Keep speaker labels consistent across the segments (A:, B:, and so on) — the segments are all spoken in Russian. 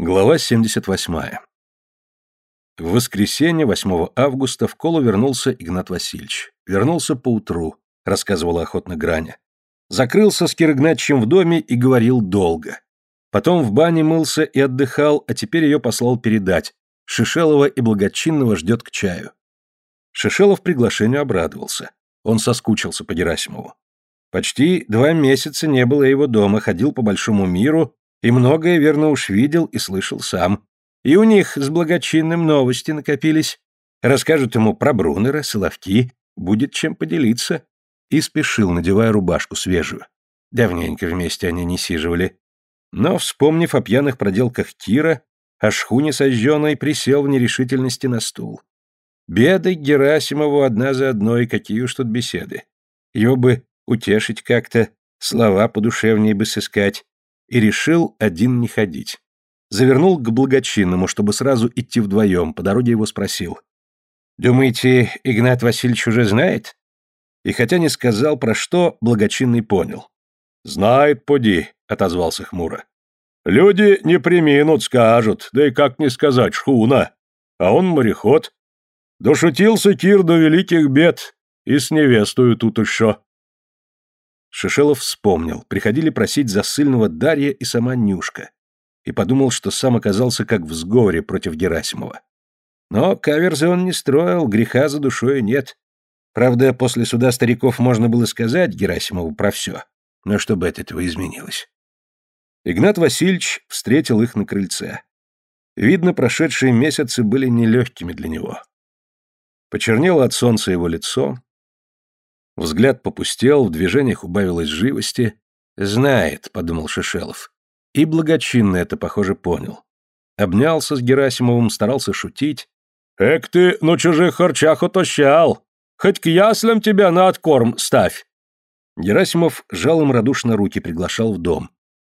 A: Глава 78. В воскресенье, 8 августа, в колу вернулся Игнат Васильевич. Вернулся поутру, рассказывала охотно Граня. Закрылся с Киргначем в доме и говорил долго. Потом в бане мылся и отдыхал, а теперь ее послал передать. Шишелова и Благочинного ждет к чаю. Шишелов приглашению обрадовался. Он соскучился по Герасимову. Почти два месяца не было его дома, ходил по большому миру, и многое, верно, уж видел и слышал сам. И у них с благочинным новости накопились. Расскажут ему про Брунера, Соловки, будет чем поделиться. И спешил, надевая рубашку свежую. Давненько вместе они не сиживали. Но, вспомнив о пьяных проделках Кира, о шхуне сожженной, присел в нерешительности на стул. Беды Герасимову одна за одной, какие уж тут беседы. Его бы утешить как-то, слова подушевнее бы сыскать и решил один не ходить. Завернул к благочинному, чтобы сразу идти вдвоем, по дороге его спросил. «Думаете, Игнат Васильевич уже знает?» И хотя не сказал про что, благочинный понял. «Знает, поди», — отозвался хмуро. «Люди не приминут, скажут, да и как не сказать, шхуна. А он мореход. Дошутился Кир до великих бед, и с невестою тут еще». Шишелов вспомнил, приходили просить засыльного Дарья и сама Нюшка, и подумал, что сам оказался как в сговоре против Герасимова. Но каверзы он не строил, греха за душой нет. Правда, после суда стариков можно было сказать Герасимову про все, но чтобы от этого изменилось. Игнат Васильевич встретил их на крыльце. Видно, прошедшие месяцы были нелегкими для него. Почернело от солнца его лицо, Взгляд попустел, в движениях убавилось живости. «Знает», — подумал Шишелов. И благочинно это, похоже, понял. Обнялся с Герасимовым, старался шутить. «Эк ты на чужих харчах отощал! Хоть к яслям тебя на откорм ставь!» Герасимов жал им радушно руки, приглашал в дом.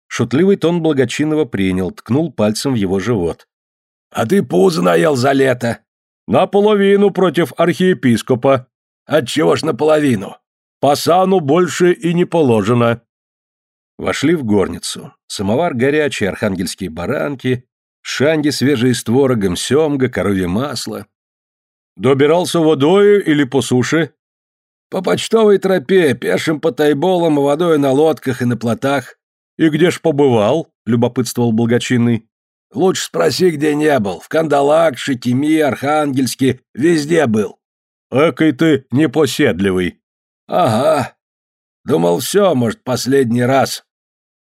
A: Шутливый тон благочинного принял, ткнул пальцем в его живот. «А ты пузо наел за лето!» «Наполовину против архиепископа!» Отчего ж наполовину? По сану больше и не положено. Вошли в горницу. Самовар горячий, архангельские баранки, шанги свежие с творогом, семга, коровье масло. Добирался водою или по суше? По почтовой тропе, пешим по тайболам, водой на лодках и на плотах. И где ж побывал? Любопытствовал благочинный. Лучше спроси, где не был. В Кандалак, Шитими, Архангельске, везде был. Экой ты непоседливый. Ага. Думал, все, может, последний раз.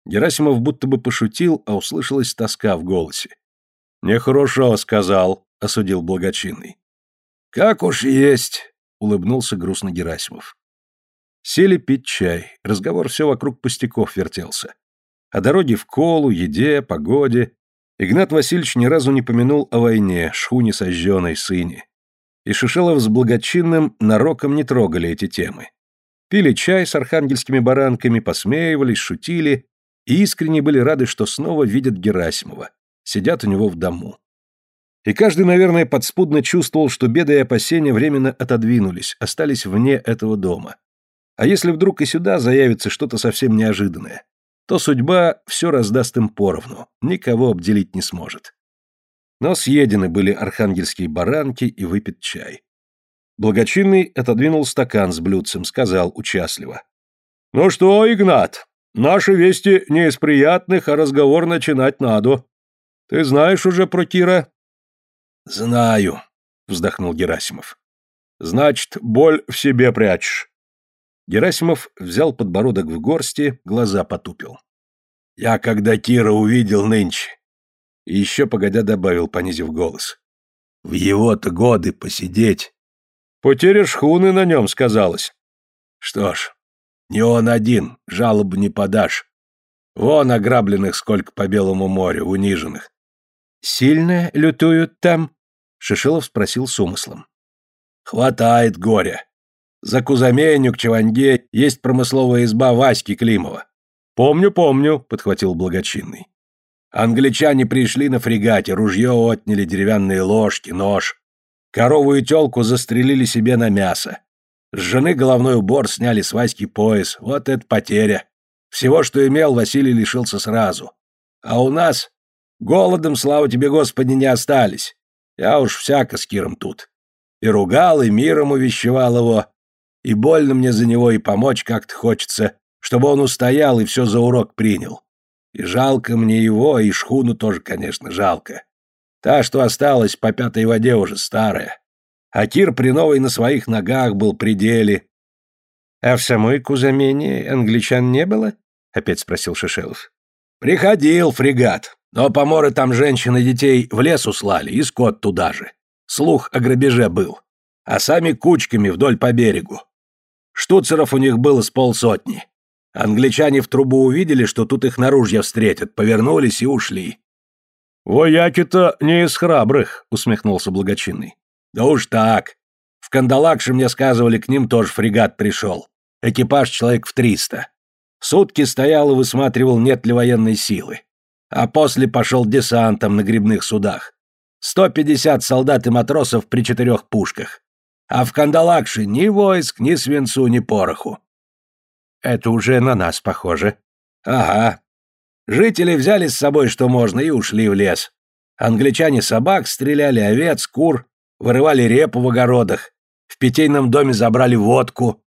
A: Герасимов будто бы пошутил, а услышалась тоска в голосе. Нехорошо сказал, осудил благочинный. Как уж есть, улыбнулся грустно Герасимов. Сели пить чай, разговор все вокруг пустяков вертелся. О дороге в колу, еде, погоде. Игнат Васильевич ни разу не помянул о войне, шхуне сожженной, сыне и Шишелов с Благочинным нароком не трогали эти темы. Пили чай с архангельскими баранками, посмеивались, шутили и искренне были рады, что снова видят Герасимова, сидят у него в дому. И каждый, наверное, подспудно чувствовал, что беды и опасения временно отодвинулись, остались вне этого дома. А если вдруг и сюда заявится что-то совсем неожиданное, то судьба все раздаст им поровну, никого обделить не сможет. Но съедены были архангельские баранки и выпит чай. Благочинный отодвинул стакан с блюдцем, сказал участливо. «Ну что, Игнат, наши вести не из приятных, а разговор начинать надо. Ты знаешь уже про Кира?» «Знаю», — вздохнул Герасимов. «Значит, боль в себе прячешь». Герасимов взял подбородок в горсти, глаза потупил. «Я когда Кира увидел нынче, и еще погодя добавил, понизив голос. В его-то годы посидеть. Потеря шхуны на нем сказалось. Что ж, не он один, жалобу не подашь. Вон ограбленных сколько по Белому морю, униженных. Сильно лютуют там? Шишилов спросил с умыслом. Хватает горя. За Кузаменю к Чаванге есть промысловая изба Васьки Климова. Помню, помню, подхватил благочинный. Англичане пришли на фрегате, ружье отняли, деревянные ложки, нож. Корову и телку застрелили себе на мясо. С жены головной убор сняли с Васьки пояс. Вот это потеря. Всего, что имел, Василий лишился сразу. А у нас
B: Голодом, слава тебе, Господи, не остались. Я уж всяко с Киром тут. И ругал, и миром увещевал его. И больно мне за него, и помочь как-то хочется, чтобы он устоял и все за урок принял. И жалко мне его, и шхуну тоже, конечно, жалко. Та, что осталась по пятой воде, уже старая. А Кир при новой на своих ногах был при деле.
A: — А в самой Кузамене англичан не было? — опять спросил Шишелов.
B: — Приходил фрегат, но поморы там женщин и детей в лес услали, и скот туда же. Слух о грабеже был. А сами кучками вдоль по берегу. Штуцеров у них было с полсотни. Англичане в трубу увидели, что тут их наружья встретят, повернулись и ушли.
A: «Вояки-то не из храбрых», — усмехнулся благочинный.
B: «Да уж так. В Кандалакше мне сказывали, к ним тоже фрегат пришел. Экипаж человек в триста. Сутки стоял и высматривал, нет ли военной силы а после пошел десантом на гребных судах. 150 солдат и матросов при четырех пушках. А в Кандалакше ни войск, ни свинцу, ни пороху.
A: Это уже на нас похоже.
B: Ага. Жители взяли с собой что можно и ушли в лес. Англичане собак стреляли, овец, кур, вырывали репу в огородах. В питейном доме забрали водку.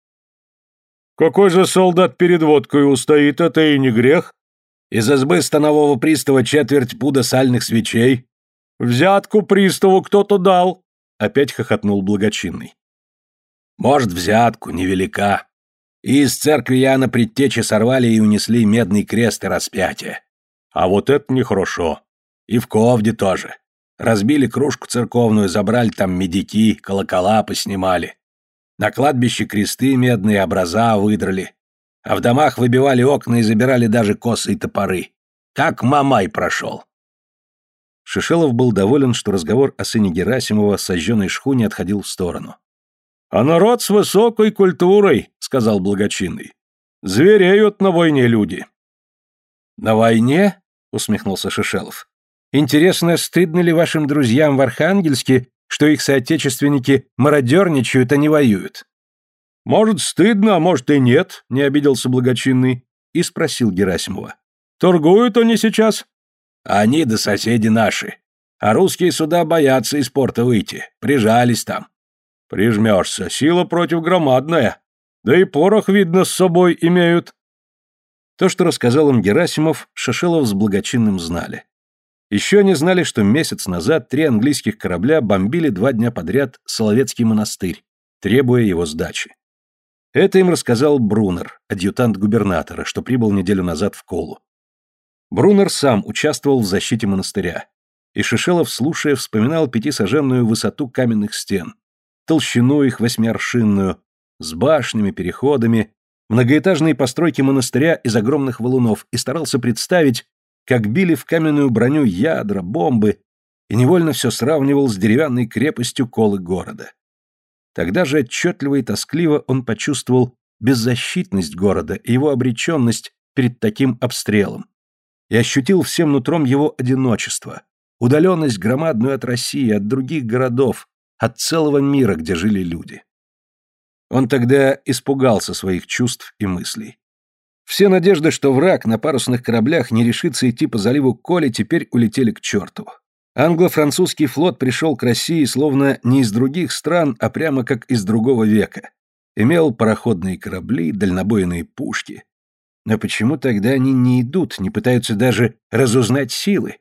A: Какой же солдат перед водкой устоит, это и не грех.
B: Из избы станового пристава четверть пуда сальных свечей.
A: Взятку приставу кто-то дал. Опять хохотнул благочинный.
B: Может, взятку, невелика. И из церкви Яна предтечи сорвали и унесли медный крест и распятие. А вот это нехорошо. И в Ковде тоже. Разбили кружку церковную, забрали там медики, колокола поснимали. На кладбище кресты медные, образа выдрали а в домах выбивали окна и забирали даже косы и топоры. Как Мамай прошел.
A: Шишелов был доволен, что разговор о сыне Герасимова сожженной шхуне отходил в сторону. «А народ с высокой культурой», — сказал благочинный. «Звереют на войне люди».
B: «На войне?»
A: — усмехнулся Шишелов. «Интересно, стыдно ли вашим друзьям в Архангельске, что их соотечественники мародерничают, а не воюют?»
B: «Может, стыдно, а может и нет», — не обиделся благочинный, и спросил Герасимова. «Торгуют они сейчас?» «Они да соседи наши. А русские сюда боятся из порта выйти. Прижались там».
A: «Прижмешься. Сила против громадная. Да и порох, видно, с собой имеют». То, что рассказал им Герасимов, Шашелов с благочинным знали. Еще они знали, что месяц назад три английских корабля бомбили два дня подряд Соловецкий монастырь, требуя его сдачи. Это им рассказал Брунер, адъютант губернатора, что прибыл неделю назад в Колу. Брунер сам участвовал в защите монастыря. И Шишелов, слушая, вспоминал пятисоженную высоту каменных стен, толщину их восьмиаршинную, с башнями, переходами, многоэтажные постройки монастыря из огромных валунов и старался представить, как били в каменную броню ядра, бомбы, и невольно все сравнивал с деревянной крепостью колы города. Тогда же отчетливо и тоскливо он почувствовал беззащитность города и его обреченность перед таким обстрелом. И ощутил всем нутром его одиночество, удаленность громадную от России, от других городов, от целого мира, где жили люди. Он тогда испугался своих чувств и мыслей. Все надежды, что враг на парусных кораблях не решится идти по заливу Коли, теперь улетели к черту. Англо-французский флот пришел к России словно не из других стран, а прямо как из другого века. Имел пароходные корабли, дальнобойные пушки. Но почему тогда они не идут, не пытаются даже разузнать силы?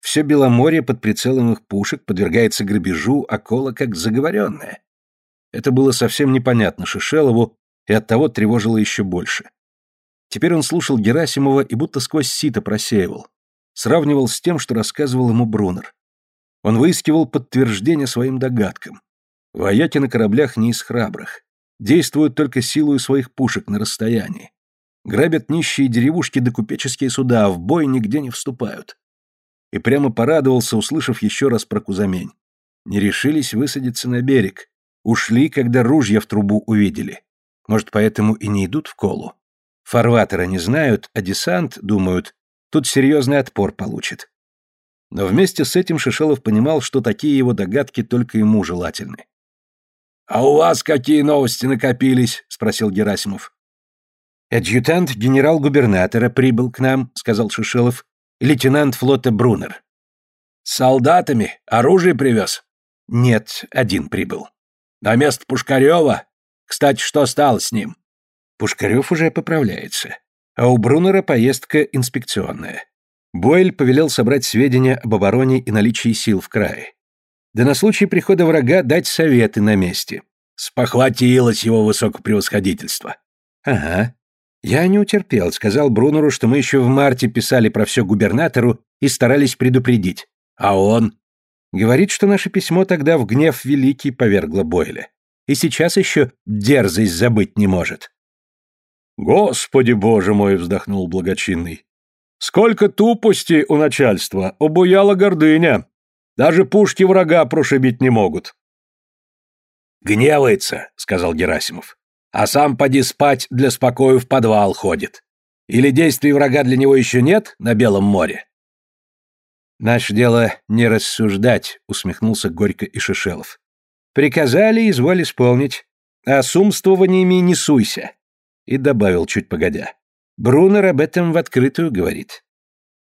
A: Все Беломорье под прицелом их пушек подвергается грабежу, а кола как заговоренное. Это было совсем непонятно Шишелову и оттого тревожило еще больше. Теперь он слушал Герасимова и будто сквозь сито просеивал. Сравнивал с тем, что рассказывал ему Брунер. Он выискивал подтверждение своим догадкам. Вояки на кораблях не из храбрых. Действуют только силой своих пушек на расстоянии. Грабят нищие деревушки да купеческие суда, а в бой нигде не вступают. И прямо порадовался, услышав еще раз про Кузамень. Не решились высадиться на берег. Ушли, когда ружья в трубу увидели. Может, поэтому и не идут в колу. Фарватера не знают, а десант, думают, тут серьезный отпор получит. Но вместе с этим Шишелов понимал, что такие его догадки только ему желательны.
B: «А у вас какие новости накопились?» — спросил Герасимов.
A: «Адъютант генерал-губернатора прибыл к нам», — сказал Шишелов, — «лейтенант флота Брунер.
B: С солдатами? Оружие привез?
A: Нет, один прибыл.
B: На место Пушкарева? Кстати, что стало с ним?
A: Пушкарев уже поправляется. А у Брунера поездка инспекционная. Бойль повелел собрать сведения об обороне и наличии сил в крае. Да на случай прихода врага дать советы на месте.
B: Спохватилось его высокопревосходительство.
A: Ага. Я не утерпел, сказал Брунеру, что мы еще в марте писали про все губернатору и старались предупредить.
B: А он?
A: Говорит, что наше письмо тогда в гнев великий повергло Бойля. И сейчас еще дерзость забыть не может.
C: «Господи боже мой!» — вздохнул благочинный. «Сколько тупости у начальства! Обуяла гордыня! Даже пушки врага прошибить не могут!»
B: «Гневается», — сказал Герасимов. «А сам поди спать для спокою в подвал ходит. Или действий врага для него еще нет на Белом море?»
A: «Наше дело не рассуждать», — усмехнулся горько и Шишелов. «Приказали, изволь исполнить, а с умствованиями не суйся». И добавил чуть погодя. «Брунер об этом в открытую говорит».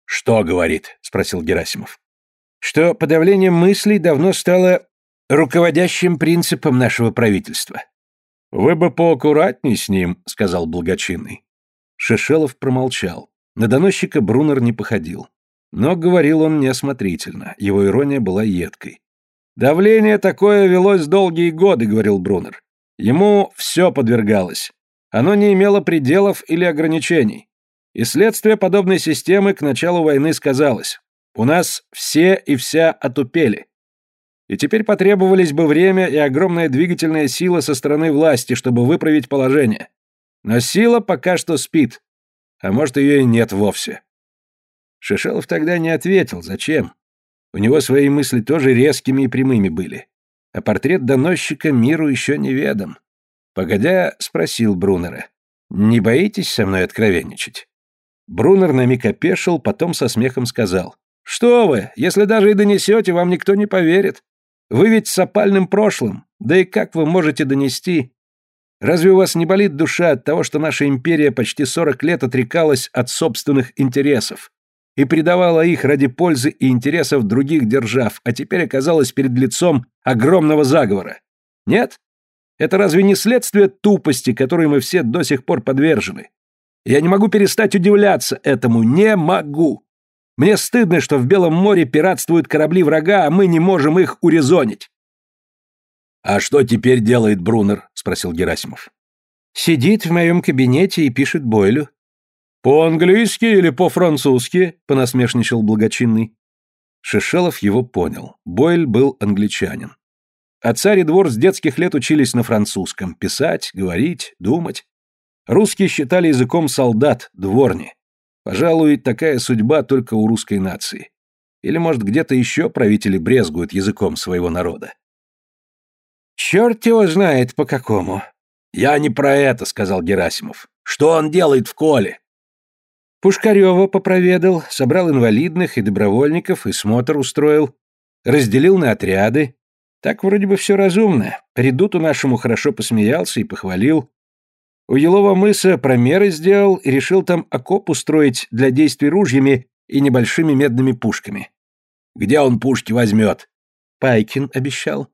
B: «Что говорит?» — спросил Герасимов.
A: «Что подавление мыслей давно стало руководящим принципом нашего правительства».
C: «Вы бы поаккуратней с ним», — сказал благочинный.
A: Шишелов промолчал. На доносчика Брунер не походил. Но говорил он неосмотрительно, его ирония была едкой. «Давление такое велось долгие годы», — говорил Брунер. «Ему все подвергалось. Оно не имело пределов или ограничений. И следствие подобной системы к началу войны сказалось. У нас все и вся отупели. И теперь потребовались бы время и огромная двигательная сила со стороны власти, чтобы выправить положение. Но сила пока что спит. А может, ее и нет вовсе. Шишелов тогда не ответил, зачем. У него свои мысли тоже резкими и прямыми были. А портрет доносчика миру еще неведом. Погодя, спросил Брунера. «Не боитесь со мной откровенничать?» Брунер на миг опешил, потом со смехом сказал. «Что вы, если даже и донесете, вам никто не поверит. Вы ведь с опальным прошлым, да и как вы можете донести? Разве у вас не болит душа от того, что наша империя почти сорок лет отрекалась от собственных интересов? и предавала их ради пользы и интересов других держав, а теперь оказалась перед лицом огромного заговора. Нет? Это разве не следствие тупости, которой мы все до сих пор подвержены? Я не могу перестать удивляться этому, не могу. Мне стыдно, что в Белом море пиратствуют корабли врага, а мы не можем их урезонить.
B: «А что теперь делает Брунер?» — спросил Герасимов.
A: «Сидит в моем кабинете и пишет Бойлю.
C: «По-английски или по-французски?» — понасмешничал благочинный.
A: Шишелов его понял. Бойль был англичанин. А царь и двор с детских лет учились на французском. Писать, говорить, думать. Русские считали языком солдат, дворни. Пожалуй, такая судьба только у русской нации. Или, может, где-то еще правители брезгуют языком своего народа. «Черт его знает, по какому».
B: «Я не про это», — сказал Герасимов. «Что он делает в коле?»
A: Пушкарева попроведал, собрал инвалидных и добровольников и смотр устроил, разделил на отряды. Так вроде бы все разумно. Редуту нашему хорошо посмеялся и похвалил. У Елова мыса промеры сделал и решил там окоп устроить для действий ружьями и небольшими медными пушками.
B: Где он пушки возьмет?
A: Пайкин обещал.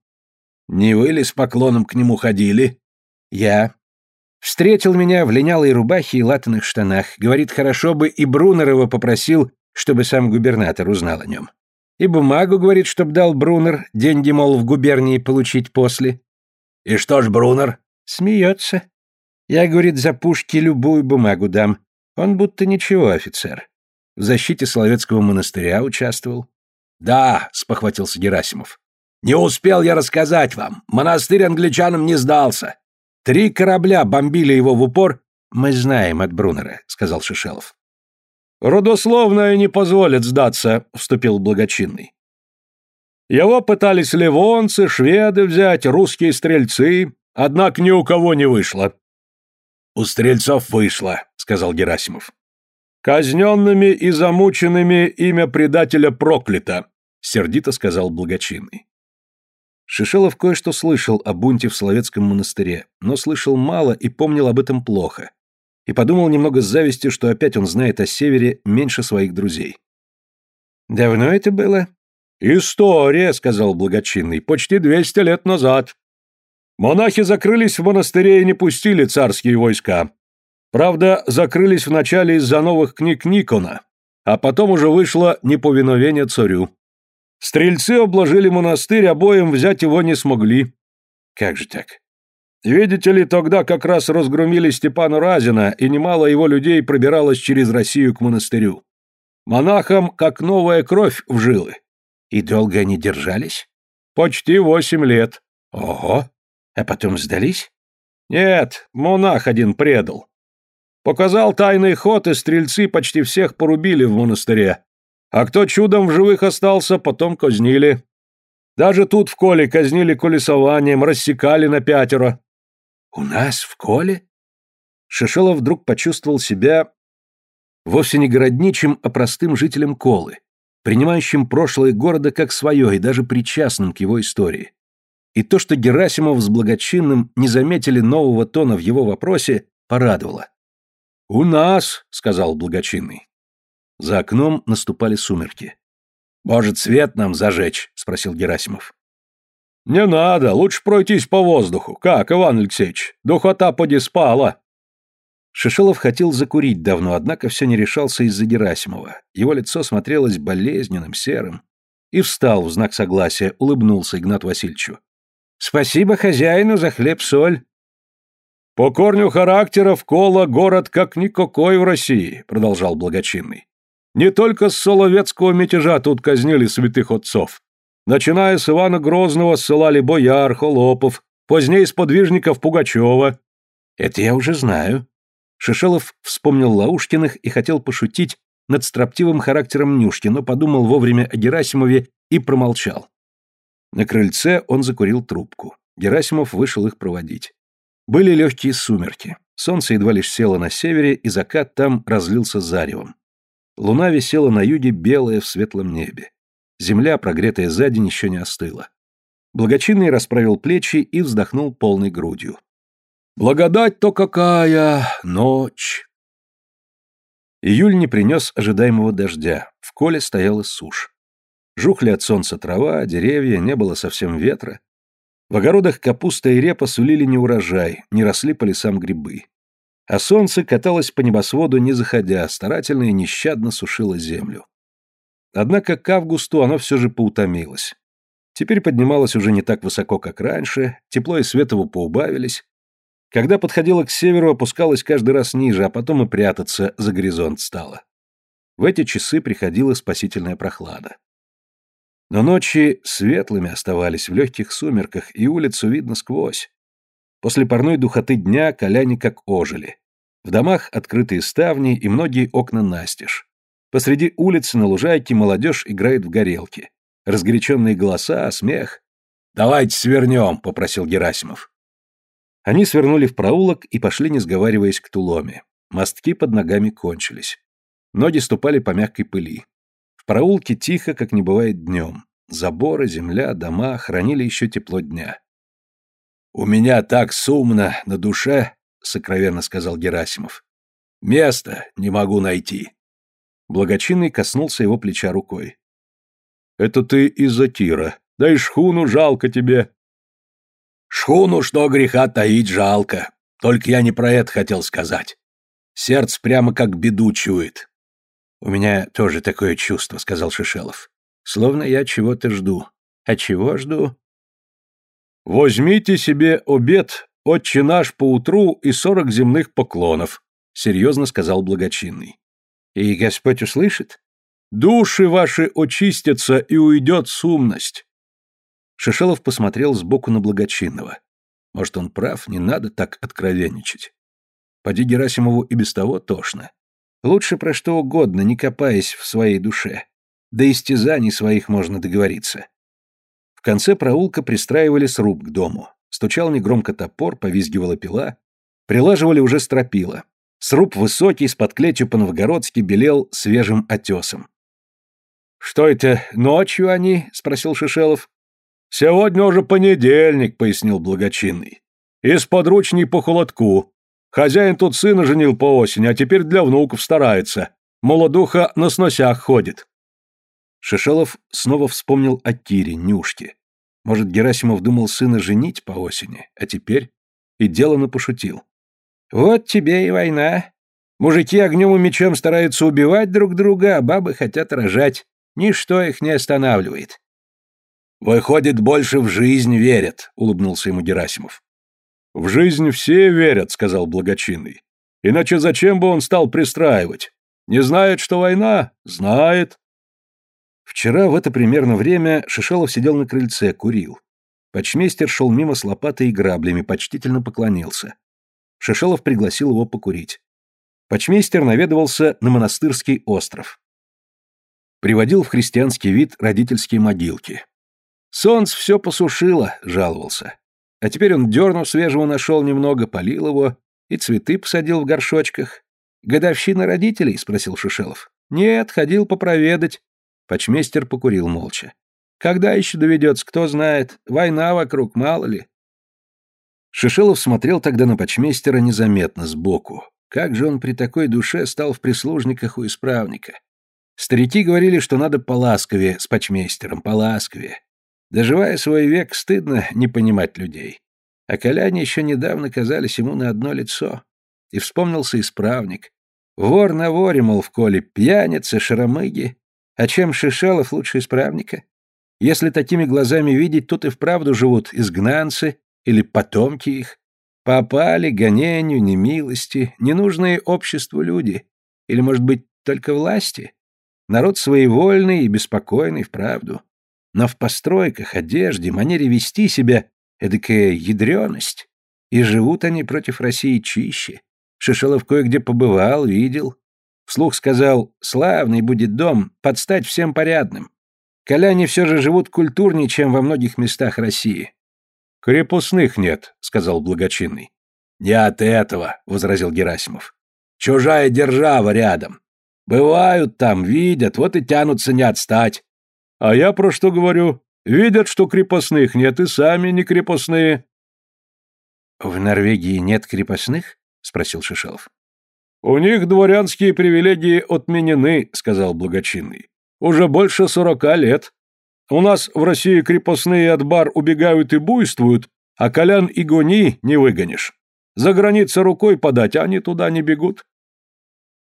B: Не вы ли с поклоном к нему ходили?
A: Я. Встретил меня в линялой рубахе и латаных штанах. Говорит, хорошо бы и Брунерова попросил, чтобы сам губернатор узнал о нем. И бумагу, говорит, чтоб дал Брунер, деньги, мол, в губернии получить после.
B: И что ж Брунер?
A: Смеется. Я, говорит, за пушки любую бумагу дам. Он будто ничего, офицер. В защите Соловецкого монастыря участвовал.
B: Да, спохватился Герасимов. Не успел я рассказать вам. Монастырь англичанам не сдался.
A: Три корабля бомбили его в упор. Мы знаем от Брунера, сказал Шишелов.
C: Родословная не позволит сдаться, вступил благочинный. Его пытались ливонцы, шведы взять, русские стрельцы, однако ни у кого не вышло.
B: У стрельцов вышло, сказал Герасимов.
C: Казненными и замученными имя предателя проклято, сердито сказал благочинный.
A: Шишелов кое-что слышал о бунте в Соловецком монастыре, но слышал мало и помнил об этом плохо. И подумал немного с завистью, что опять он знает о севере меньше своих друзей. «Давно это было?»
C: «История», — сказал благочинный, — «почти двести лет назад. Монахи закрылись в монастыре и не пустили царские войска. Правда, закрылись вначале из-за новых книг Никона, а потом уже вышло неповиновение царю. Стрельцы обложили монастырь, обоим взять его не смогли. Как же так? Видите ли, тогда как раз разгромили Степана Разина, и немало его людей пробиралось через Россию к монастырю. Монахам как новая кровь в жилы.
B: И долго они держались?
C: Почти восемь лет.
B: Ого! А потом сдались?
C: Нет, монах один предал. Показал тайный ход, и стрельцы почти всех порубили в монастыре. А кто чудом в живых остался, потом казнили. Даже тут в Коле казнили колесованием, рассекали на пятеро.
B: У нас в Коле?
A: Шишелов вдруг почувствовал себя вовсе не городничим, а простым жителем Колы, принимающим прошлое города как свое и даже причастным к его истории. И то, что Герасимов с Благочинным не заметили нового тона в его вопросе, порадовало.
C: «У нас», — сказал Благочинный.
A: За окном наступали сумерки.
B: «Может, свет нам зажечь?» — спросил Герасимов.
C: «Не надо, лучше пройтись по воздуху. Как, Иван Алексеевич, духота поди спала».
A: Шишелов хотел закурить давно, однако все не решался из-за Герасимова. Его лицо смотрелось болезненным, серым. И встал в знак согласия, улыбнулся Игнат Васильевичу.
B: «Спасибо хозяину за хлеб-соль».
C: «По корню характеров Кола город как никакой в России», — продолжал Благочинный. «Не только с Соловецкого мятежа тут казнили святых отцов. Начиная с Ивана Грозного ссылали бояр, холопов, позднее сподвижников Пугачева».
A: «Это я уже знаю». Шишелов вспомнил Лаушкиных и хотел пошутить над строптивым характером Нюшки, но подумал вовремя о Герасимове и промолчал. На крыльце он закурил трубку. Герасимов вышел их проводить. Были легкие сумерки. Солнце едва лишь село на севере, и закат там разлился заревом. Луна висела на юге белая в светлом небе. Земля, прогретая за день, еще не остыла. Благочинный расправил плечи и вздохнул полной грудью.
C: «Благодать-то какая! Ночь!»
A: Июль не принес ожидаемого дождя. В коле стояла сушь. Жухли от солнца трава, деревья, не было совсем ветра. В огородах капуста и репа сулили неурожай, не росли по лесам грибы. А солнце каталось по небосводу, не заходя, старательно и нещадно сушило землю. Однако к августу оно все же поутомилось. Теперь поднималось уже не так высоко, как раньше, тепло и свет поубавились. Когда подходило к северу, опускалось каждый раз ниже, а потом и прятаться за горизонт стало. В эти часы приходила спасительная прохлада. Но ночи светлыми оставались в легких сумерках, и улицу видно сквозь. После парной духоты дня коляне как ожили. В домах открытые ставни и многие окна настежь. Посреди улицы на лужайке молодежь играет в горелки. Разгоряченные голоса, смех.
B: «Давайте свернем», — попросил Герасимов.
A: Они свернули в проулок и пошли, не сговариваясь, к туломе. Мостки под ногами кончились. Ноги ступали по мягкой пыли. В проулке тихо, как не бывает днем. Заборы, земля, дома хранили еще тепло дня.
B: «У меня так сумно на душе», — сокровенно сказал Герасимов. «Место не могу найти».
A: Благочинный коснулся его плеча рукой.
C: «Это ты из-за тира. Да и шхуну жалко тебе».
B: «Шхуну, что греха таить, жалко. Только я не про это хотел сказать. Сердце прямо как беду чует.
A: «У меня тоже такое чувство», — сказал Шишелов. «Словно я чего-то жду. А чего жду?»
C: «Возьмите себе обед, отче наш поутру и сорок земных поклонов», — серьезно сказал благочинный.
A: «И Господь услышит?»
C: «Души ваши очистятся, и уйдет сумность».
A: Шишелов посмотрел сбоку на благочинного. Может, он прав, не надо так откровенничать. Поди Герасимову и без того тошно. Лучше про что угодно, не копаясь в своей душе. До истязаний своих можно договориться. В конце проулка пристраивали сруб к дому. Стучал негромко топор, повизгивала пила. Прилаживали уже стропила. Сруб высокий, с подклетью по-новгородски белел свежим отесом.
C: «Что это, ночью они?» — спросил Шишелов. «Сегодня уже понедельник», — пояснил благочинный. «Из подручней по холодку. Хозяин тут сына женил по осени, а теперь для внуков старается. Молодуха на сносях ходит.
A: Шишелов снова вспомнил о Кире, Нюшке. Может, Герасимов думал сына женить по осени, а теперь и делано пошутил. «Вот тебе и война. Мужики огнем и мечом стараются убивать друг друга, а бабы хотят рожать. Ничто их не останавливает».
B: «Выходит, больше в жизнь верят», — улыбнулся ему Герасимов.
C: «В жизнь все верят», — сказал благочинный. «Иначе зачем бы он стал пристраивать? Не знает, что война? Знает».
A: Вчера в это примерно время Шишелов сидел на крыльце, курил. Почмейстер шел мимо с лопатой и граблями, почтительно поклонился. Шишелов пригласил его покурить. Почмейстер наведывался на монастырский остров. Приводил в христианский вид родительские могилки. «Солнце все посушило», — жаловался. А теперь он дерну свежего нашел немного, полил его и цветы посадил в горшочках. «Годовщина родителей?» — спросил Шишелов. «Нет, ходил попроведать». Почмейстер покурил молча. Когда еще доведется, кто знает. Война вокруг, мало ли. Шишелов смотрел тогда на почмейстера незаметно, сбоку. Как же он при такой душе стал в прислужниках у исправника? Старики говорили, что надо поласковее с почмейстером, поласковее. Доживая свой век, стыдно не понимать людей. А коляне еще недавно казались ему на одно лицо. И вспомнился исправник. Вор на воре, мол, в коле, пьяницы, шаромыги. А чем Шишелов лучше исправника? Если такими глазами видеть, тут и вправду живут изгнанцы или потомки их. Попали гонению, немилости, ненужные обществу люди. Или, может быть, только власти? Народ своевольный и беспокойный, вправду. Но в постройках, одежде, манере вести себя эдакая ядреность. И живут они против России чище. Шишелов кое-где побывал, видел. Вслух сказал, славный будет дом, подстать всем порядным. Коляне все же живут культурнее, чем во многих местах России.
C: Крепостных нет, сказал благочинный.
B: Не от этого, возразил Герасимов. Чужая держава рядом. Бывают там, видят, вот и тянутся не отстать.
C: А я про что говорю? Видят, что крепостных нет, и сами не крепостные.
A: В Норвегии нет крепостных? спросил Шишелов.
C: У них дворянские привилегии отменены, сказал благочинный. Уже больше сорока лет. У нас в России крепостные от бар убегают и буйствуют, а колян и гони не выгонишь. За границей рукой подать, а они туда не бегут.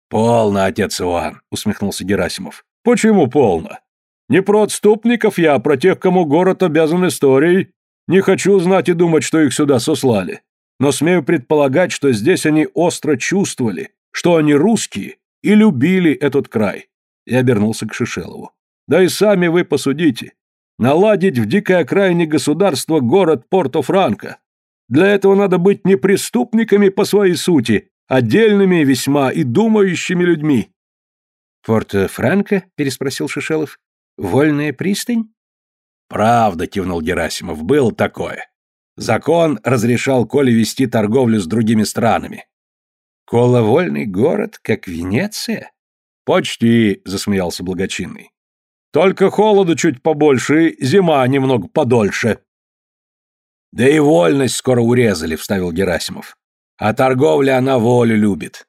B: «Полно, отец Иоанн», — усмехнулся Герасимов.
C: «Почему полно? Не про отступников я, а про тех, кому город обязан историей. Не хочу знать и думать, что их сюда сослали. Но смею предполагать, что здесь они остро чувствовали, что они русские и любили этот край и обернулся к Шишелову. «Да и сами вы посудите. Наладить в дикой окраине государства город Порто-Франко. Для этого надо быть не преступниками по своей сути, отдельными весьма и думающими людьми».
A: «Порто-Франко?» — переспросил Шишелов. «Вольная пристань?»
B: «Правда», — кивнул Герасимов, — «было такое. Закон разрешал Коле вести торговлю с другими странами».
A: «Кола вольный город, как Венеция?»
C: «Почти», — засмеялся благочинный. «Только холода чуть побольше зима немного подольше».
B: «Да и вольность скоро урезали», — вставил Герасимов. «А торговля она волю любит».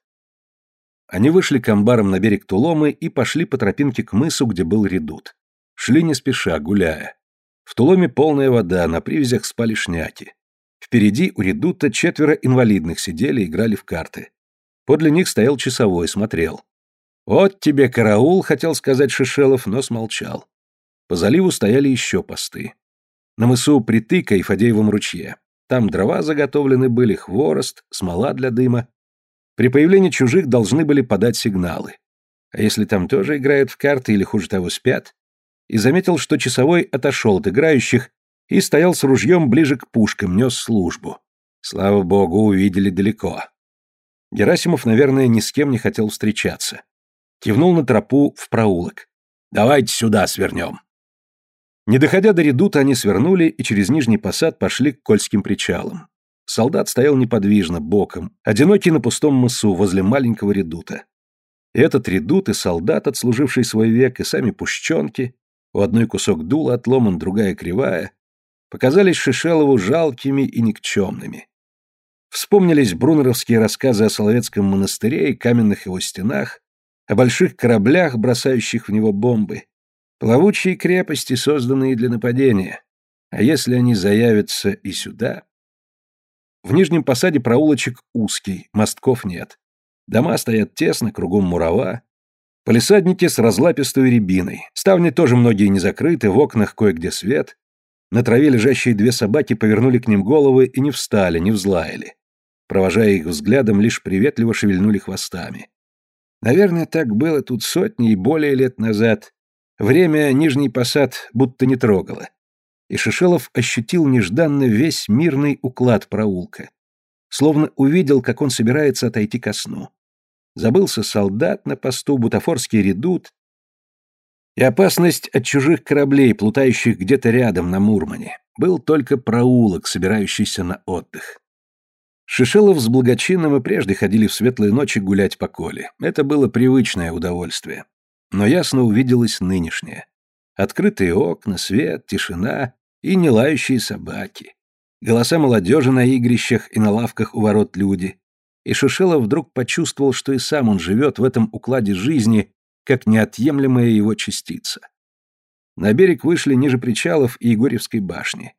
A: Они вышли к амбарам на берег Туломы и пошли по тропинке к мысу, где был редут. Шли не спеша, гуляя. В Туломе полная вода, на привязях спали шняки. Впереди у редута четверо инвалидных сидели, играли в карты. Подле них стоял часовой, смотрел. «Вот тебе караул», — хотел сказать Шишелов, но смолчал. По заливу стояли еще посты. На мысу Притыка и Фадеевом ручье. Там дрова заготовлены были, хворост, смола для дыма. При появлении чужих должны были подать сигналы. А если там тоже играют в карты или, хуже того, спят? И заметил, что часовой отошел от играющих и стоял с ружьем ближе к пушкам, нес службу. Слава богу, увидели далеко. Герасимов, наверное, ни с кем не хотел встречаться. Кивнул на тропу в проулок.
B: «Давайте сюда свернем».
A: Не доходя до редута, они свернули и через Нижний Посад пошли к Кольским причалам. Солдат стоял неподвижно, боком, одинокий на пустом мысу возле маленького редута. И этот редут и солдат, отслуживший свой век, и сами пущенки, у одной кусок дула отломан, другая кривая, показались Шишелову жалкими и никчемными. Вспомнились брунеровские рассказы о Соловецком монастыре и каменных его стенах, о больших кораблях, бросающих в него бомбы. Плавучие крепости, созданные для нападения. А если они заявятся и сюда? В нижнем посаде проулочек узкий, мостков нет. Дома стоят тесно, кругом мурава. Полисадники с разлапистой рябиной. Ставни тоже многие не закрыты, в окнах кое-где свет. На траве лежащие две собаки повернули к ним головы и не встали, не взлаяли. Провожая их взглядом, лишь приветливо шевельнули хвостами. Наверное, так было тут сотни и более лет назад. Время Нижний Посад будто не трогало. И Шишелов ощутил нежданно весь мирный уклад проулка. Словно увидел, как он собирается отойти ко сну. Забылся солдат на посту, бутафорский редут, и опасность от чужих кораблей, плутающих где-то рядом на Мурмане. Был только проулок, собирающийся на отдых. Шишелов с Благочинным и прежде ходили в светлые ночи гулять по коле. Это было привычное удовольствие. Но ясно увиделось нынешнее. Открытые окна, свет, тишина и нелающие собаки. Голоса молодежи на игрищах и на лавках у ворот люди. И Шишелов вдруг почувствовал, что и сам он живет в этом укладе жизни, как неотъемлемая его частица. На берег вышли ниже причалов и Егорьевской башни.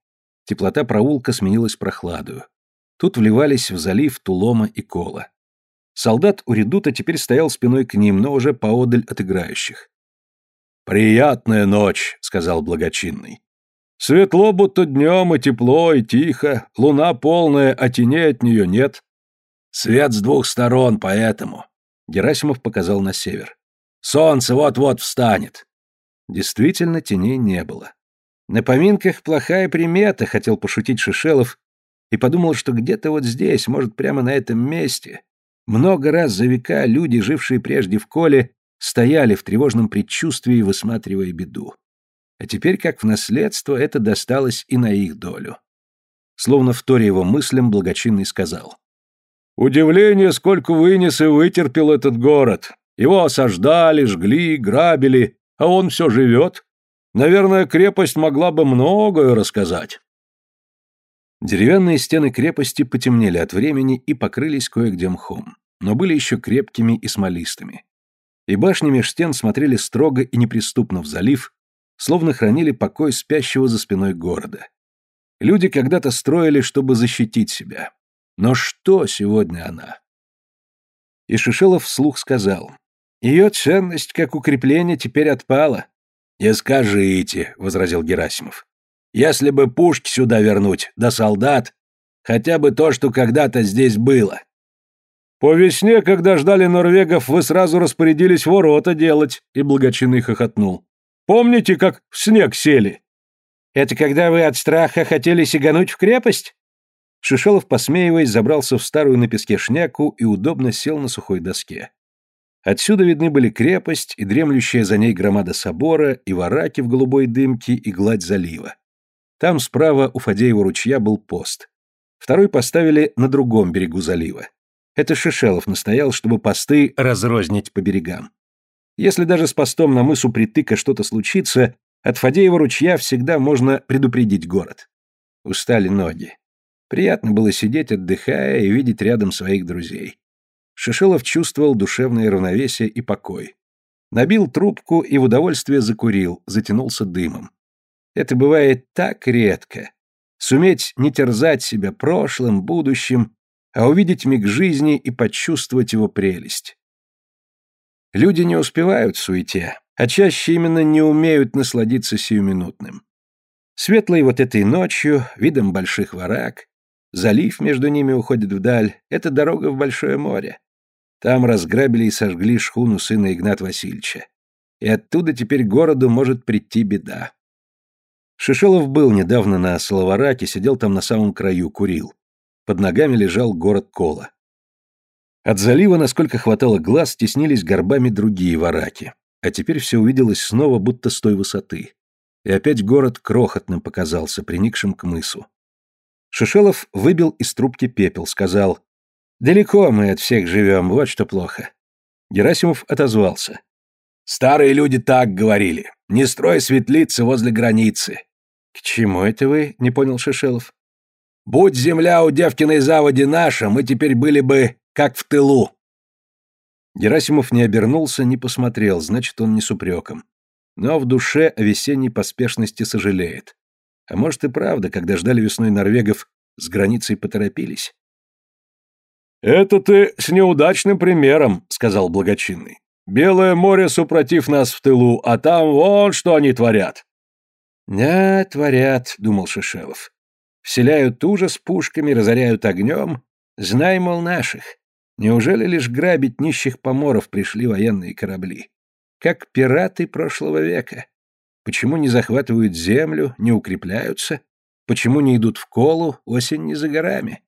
A: Теплота проулка сменилась прохладою. Тут вливались в залив Тулома и Кола. Солдат у редута теперь стоял спиной к ним, но уже поодаль от играющих.
C: «Приятная ночь», — сказал благочинный. «Светло будто днем, и тепло, и тихо, луна полная, а теней от нее нет».
B: «Свет с двух сторон, поэтому», — Герасимов показал на север. Солнце вот-вот встанет.
A: Действительно, теней не было. На поминках плохая примета, хотел пошутить Шишелов, и подумал, что где-то вот здесь, может, прямо на этом месте, много раз за века люди, жившие прежде в коле, стояли в тревожном предчувствии, высматривая беду. А теперь, как в наследство, это досталось и на их долю. Словно вторя его мыслям, благочинный сказал.
C: «Удивление, сколько вынес и вытерпел этот город. Его осаждали, жгли, грабили, а он все живет. Наверное, крепость могла бы многое рассказать.
A: Деревянные стены крепости потемнели от времени и покрылись кое-где мхом, но были еще крепкими и смолистыми. И башни меж стен смотрели строго и неприступно в залив, словно хранили покой спящего за спиной города. Люди когда-то строили, чтобы защитить себя. Но что сегодня она? И Шишелов вслух сказал, ее ценность как укрепление теперь отпала.
B: Не скажите, возразил Герасимов. Если бы пушки сюда вернуть, да солдат, хотя бы то, что когда-то здесь было.
C: По весне, когда ждали норвегов, вы сразу распорядились ворота делать, и благочинный хохотнул. Помните, как в снег сели?
A: Это когда вы от страха хотели сигануть в крепость? Шишелов, посмеиваясь, забрался в старую на песке шняку и удобно сел на сухой доске. Отсюда видны были крепость и дремлющая за ней громада собора, и вараки в голубой дымке, и гладь залива. Там справа у Фадеева ручья был пост. Второй поставили на другом берегу залива. Это Шишелов настоял, чтобы посты разрознить по берегам. Если даже с постом на мысу Притыка что-то случится, от Фадеева ручья всегда можно предупредить город. Устали ноги. Приятно было сидеть, отдыхая, и видеть рядом своих друзей. Шишелов чувствовал душевное равновесие и покой. Набил трубку и в удовольствие закурил, затянулся дымом. Это бывает так редко. Суметь не терзать себя прошлым, будущим, а увидеть миг жизни и почувствовать его прелесть. Люди не успевают в суете, а чаще именно не умеют насладиться сиюминутным. Светлой вот этой ночью, видом больших ворак, залив между ними уходит вдаль, это дорога в большое море. Там разграбили и сожгли шхуну сына Игната Васильевича. И оттуда теперь городу может прийти беда. Шишелов был недавно на Соловараке, сидел там на самом краю, курил. Под ногами лежал город Кола. От залива, насколько хватало глаз, теснились горбами другие вараки. А теперь все увиделось снова, будто с той высоты. И опять город крохотным показался, приникшим к мысу. Шишелов выбил из трубки пепел, сказал Далеко мы от всех живем, вот что плохо. Герасимов отозвался.
B: Старые люди так говорили. Не строй светлицы возле границы.
A: К чему это вы? Не понял Шишелов.
B: Будь земля у Девкиной заводи наша, мы теперь были бы как в тылу.
A: Герасимов не обернулся, не посмотрел, значит, он не с упреком. но в душе о весенней поспешности сожалеет. А может и правда, когда ждали весной норвегов, с границей поторопились?
C: «Это ты с неудачным примером», — сказал благочинный. «Белое море супротив нас в тылу, а там вон что они творят».
A: «Да, творят», — думал Шишелов. «Вселяют ужас пушками, разоряют огнем. Знай, мол, наших. Неужели лишь грабить нищих поморов пришли военные корабли? Как пираты прошлого века. Почему не захватывают землю, не укрепляются? Почему не идут в колу, осень не за горами?»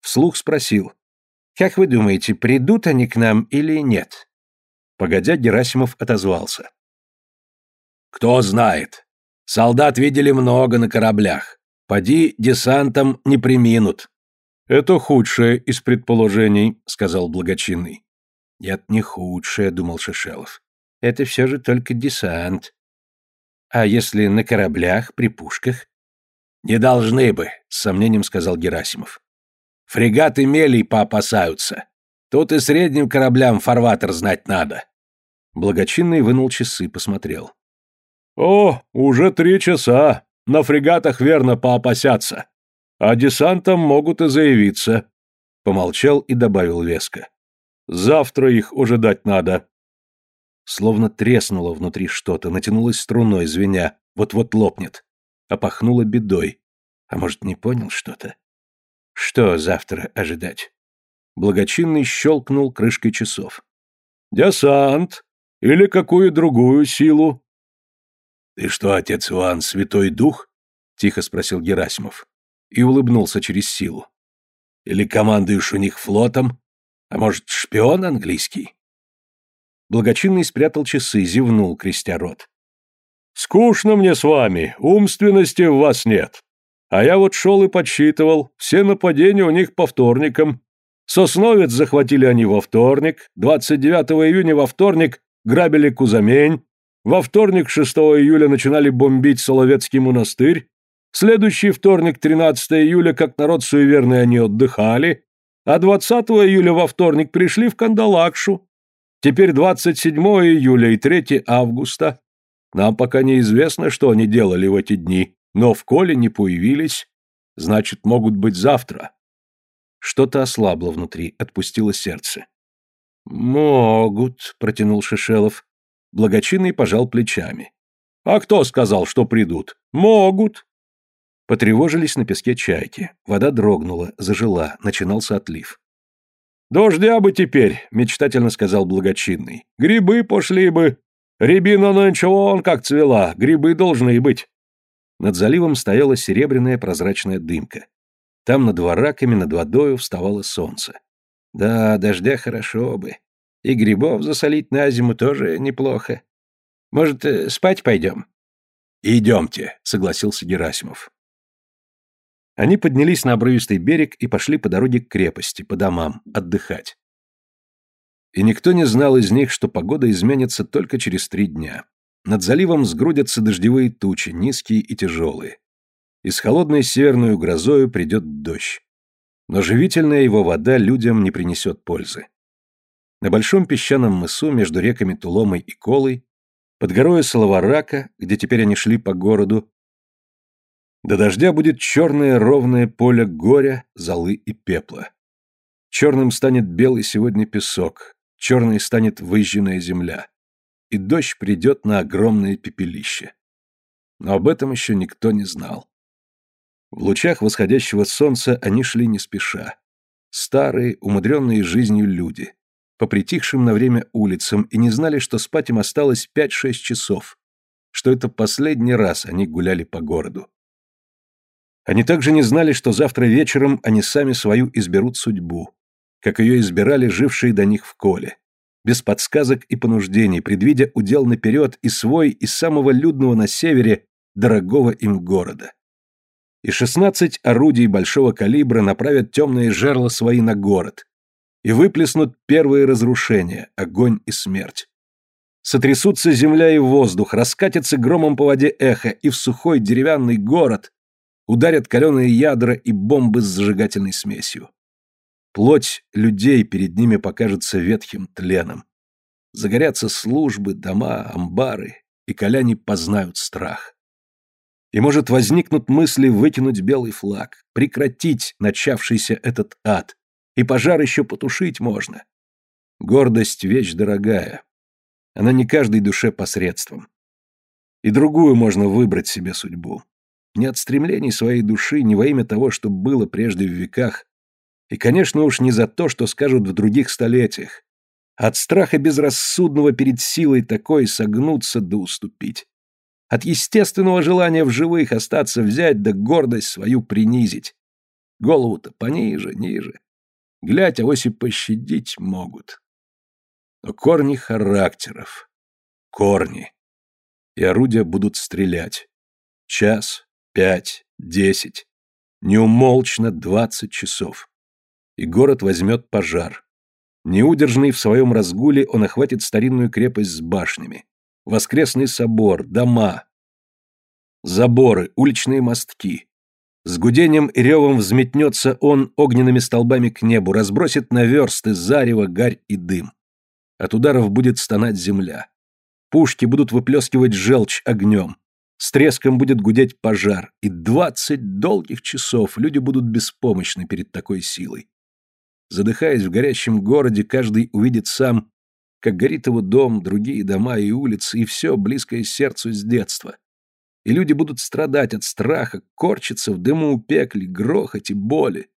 A: Вслух спросил. Как вы думаете, придут они к нам или нет? Погодя, Герасимов отозвался.
B: Кто знает. Солдат видели много на кораблях. Поди, десантом не приминут.
C: Это худшее из предположений, сказал благочинный.
A: Нет, не худшее, думал Шишелов. Это все же только десант. А если на кораблях, при пушках?
B: Не должны бы, с сомнением сказал Герасимов. Фрегаты мелей поопасаются. Тут и средним кораблям фарватер знать надо.
A: Благочинный вынул часы, посмотрел.
C: О, уже три часа. На фрегатах верно поопасятся. А десантом могут и заявиться. Помолчал и добавил веско. Завтра их ожидать надо.
A: Словно треснуло внутри что-то, натянулось струной, звеня, вот-вот лопнет. А пахнуло бедой. А может, не понял что-то? Что завтра ожидать? Благочинный щелкнул крышкой часов.
C: Десант! Или какую другую силу?
B: Ты что, отец Иван, святой дух? Тихо спросил Герасимов. И улыбнулся через силу. Или командуешь у них флотом? А может, шпион английский?
A: Благочинный спрятал часы, зевнул, крестя рот.
C: «Скучно мне с вами, умственности в вас нет. А я вот шел и подсчитывал, все нападения у них по вторникам. Сосновец захватили они во вторник, 29 июня во вторник грабили Кузамень, во вторник 6 июля начинали бомбить Соловецкий монастырь, следующий вторник 13 июля, как народ суеверный, они отдыхали, а 20 июля во вторник пришли в Кандалакшу. Теперь 27 июля и 3 августа. Нам пока неизвестно, что они делали в эти дни. Но в коле не появились, значит, могут быть завтра.
A: Что-то ослабло внутри, отпустило сердце.
C: «Могут», — протянул Шишелов. Благочинный пожал плечами. «А кто сказал, что придут? Могут».
A: Потревожились на песке чайки. Вода дрогнула, зажила, начинался отлив.
C: «Дождя бы теперь», — мечтательно сказал благочинный. «Грибы пошли бы. Рябина нынче вон как цвела, грибы должны быть».
A: Над заливом стояла серебряная прозрачная дымка. Там над вораками, над водою вставало солнце. Да, дождя хорошо бы. И грибов засолить на зиму тоже неплохо. Может, э, спать пойдем?
B: Идемте, согласился Герасимов.
A: Они поднялись на обрывистый берег и пошли по дороге к крепости, по домам, отдыхать. И никто не знал из них, что погода изменится только через три дня. Над заливом сгрудятся дождевые тучи, низкие и тяжелые. И с холодной северной грозою придет дождь. Но живительная его вода людям не принесет пользы. На большом песчаном мысу между реками Туломой и Колой, под горой Соловарака, где теперь они шли по городу, до дождя будет черное ровное поле горя, золы и пепла. Черным станет белый сегодня песок, черной станет выжженная земля и дождь придет на огромное пепелище. Но об этом еще никто не знал. В лучах восходящего солнца они шли не спеша. Старые, умудренные жизнью люди, по притихшим на время улицам и не знали, что спать им осталось пять-шесть часов, что это последний раз они гуляли по городу. Они также не знали, что завтра вечером они сами свою изберут судьбу, как ее избирали жившие до них в коле, без подсказок и понуждений, предвидя удел наперед и свой из самого людного на севере дорогого им города. И шестнадцать орудий большого калибра направят темные жерла свои на город и выплеснут первые разрушения, огонь и смерть. Сотрясутся земля и воздух, раскатится громом по воде эхо, и в сухой деревянный город ударят каленые ядра и бомбы с зажигательной смесью. Плоть людей перед ними покажется ветхим тленом. Загорятся службы, дома, амбары, и коляне познают страх. И, может, возникнут мысли выкинуть белый флаг, прекратить начавшийся этот ад, и пожар еще потушить можно. Гордость — вещь дорогая. Она не каждой душе посредством. И другую можно выбрать себе судьбу. Не от стремлений своей души, не во имя того, что было прежде в веках, и, конечно, уж не за то, что скажут в других столетиях. От страха безрассудного перед силой такой согнуться да уступить. От естественного желания в живых остаться взять да гордость свою принизить. Голову-то пониже, ниже. Глядь, авось и пощадить могут. Но корни характеров. Корни. И орудия будут стрелять. Час, пять, десять. Неумолчно двадцать часов и город возьмет пожар. Неудержный в своем разгуле он охватит старинную крепость с башнями, воскресный собор, дома, заборы, уличные мостки. С гудением и ревом взметнется он огненными столбами к небу, разбросит на версты зарево, гарь и дым. От ударов будет стонать земля. Пушки будут выплескивать желчь огнем. С треском будет гудеть пожар, и двадцать долгих часов люди будут беспомощны перед такой силой. Задыхаясь в горящем городе, каждый увидит сам, как горит его дом, другие дома и улицы, и все близкое сердцу с детства. И люди будут страдать от страха, корчиться в дыму пекли, грохоте, боли.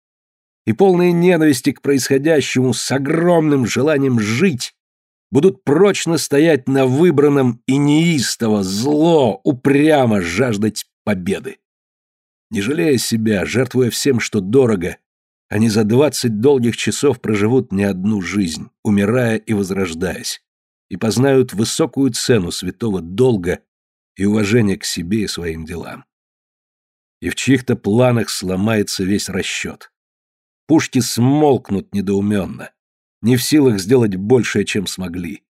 A: И полные ненависти к происходящему, с огромным желанием жить, будут прочно стоять на выбранном и неистово, зло, упрямо жаждать победы. Не жалея себя, жертвуя всем, что дорого, они за двадцать долгих часов проживут не одну жизнь, умирая и возрождаясь, и познают высокую цену святого долга и уважения к себе и своим делам. И в чьих-то планах сломается весь расчет. Пушки смолкнут недоуменно, не в силах сделать большее, чем смогли.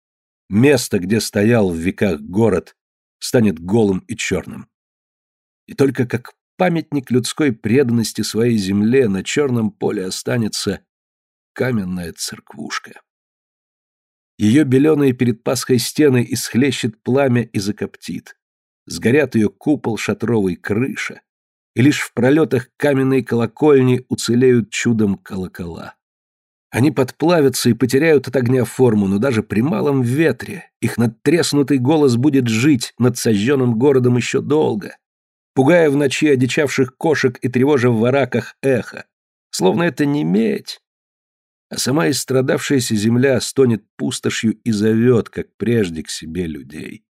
A: Место, где стоял в веках город, станет голым и черным. И только как памятник людской преданности своей земле на черном поле останется каменная церквушка. Ее беленые перед Пасхой стены исхлещет пламя и закоптит. Сгорят ее купол, шатровый, крыша. И лишь в пролетах каменной колокольни уцелеют чудом колокола. Они подплавятся и потеряют от огня форму, но даже при малом ветре их надтреснутый голос будет жить над сожженным городом еще долго, пугая в ночи одичавших кошек и тревожа в вараках эхо. Словно это не медь, а сама истрадавшаяся земля стонет пустошью и зовет, как прежде, к себе людей.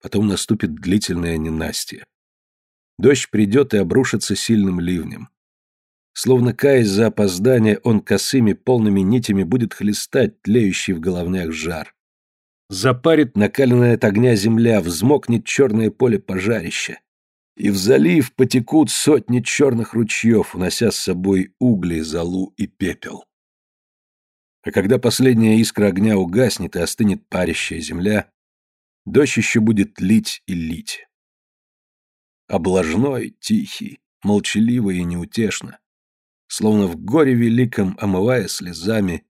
A: Потом наступит длительное ненастье. Дождь придет и обрушится сильным ливнем. Словно каясь за опоздание, он косыми полными нитями будет хлестать тлеющий в головнях жар. Запарит накаленная от огня земля, взмокнет черное поле пожарища и в залив потекут сотни черных ручьев, унося с собой угли, золу и пепел. А когда последняя искра огня угаснет и остынет парящая земля, дождь еще будет лить и лить. Облажной, тихий, молчаливый и неутешно, словно в горе великом омывая слезами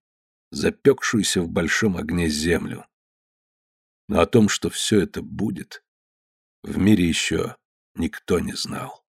A: запекшуюся в большом огне землю. Но о том, что все это будет, в мире еще никто не знал.